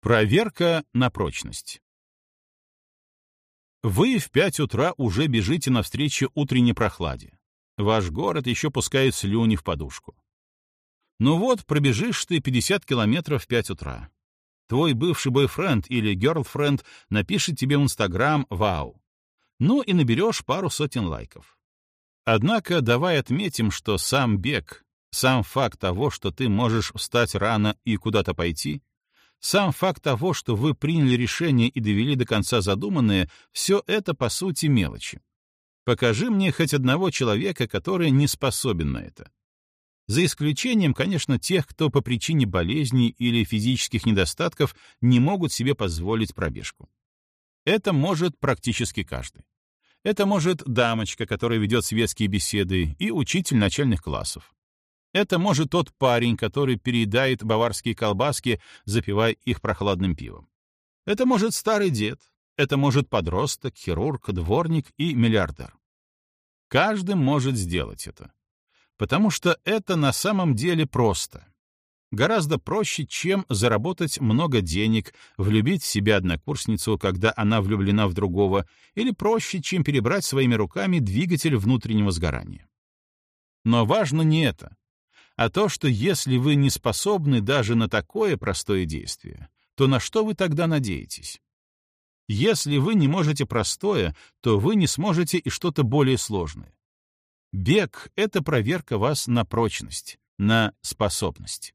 Проверка на прочность. Вы в пять утра уже бежите навстречу утренней прохладе. Ваш город еще пускает слюни в подушку. Ну вот, пробежишь ты 50 километров в 5 утра. Твой бывший бойфренд или герлфренд напишет тебе в Инстаграм «Вау». Ну и наберешь пару сотен лайков. Однако давай отметим, что сам бег, сам факт того, что ты можешь встать рано и куда-то пойти, сам факт того, что вы приняли решение и довели до конца задуманное, все это, по сути, мелочи. Покажи мне хоть одного человека, который не способен на это. За исключением, конечно, тех, кто по причине болезней или физических недостатков не могут себе позволить пробежку. Это может практически каждый. Это может дамочка, которая ведет светские беседы, и учитель начальных классов. Это может тот парень, который переедает баварские колбаски, запивая их прохладным пивом. Это может старый дед. Это может подросток, хирург, дворник и миллиардер. Каждый может сделать это. Потому что это на самом деле просто. Гораздо проще, чем заработать много денег, влюбить в себя однокурсницу, когда она влюблена в другого, или проще, чем перебрать своими руками двигатель внутреннего сгорания. Но важно не это, а то, что если вы не способны даже на такое простое действие, то на что вы тогда надеетесь? Если вы не можете простое, то вы не сможете и что-то более сложное. Бег — это проверка вас на прочность, на способность.